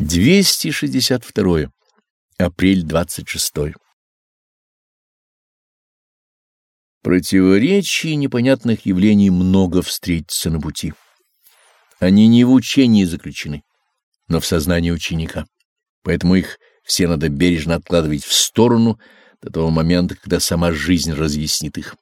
262. Апрель 26. Противоречий и непонятных явлений много встретится на пути. Они не в учении заключены, но в сознании ученика. Поэтому их все надо бережно откладывать в сторону до того момента, когда сама жизнь разъяснит их.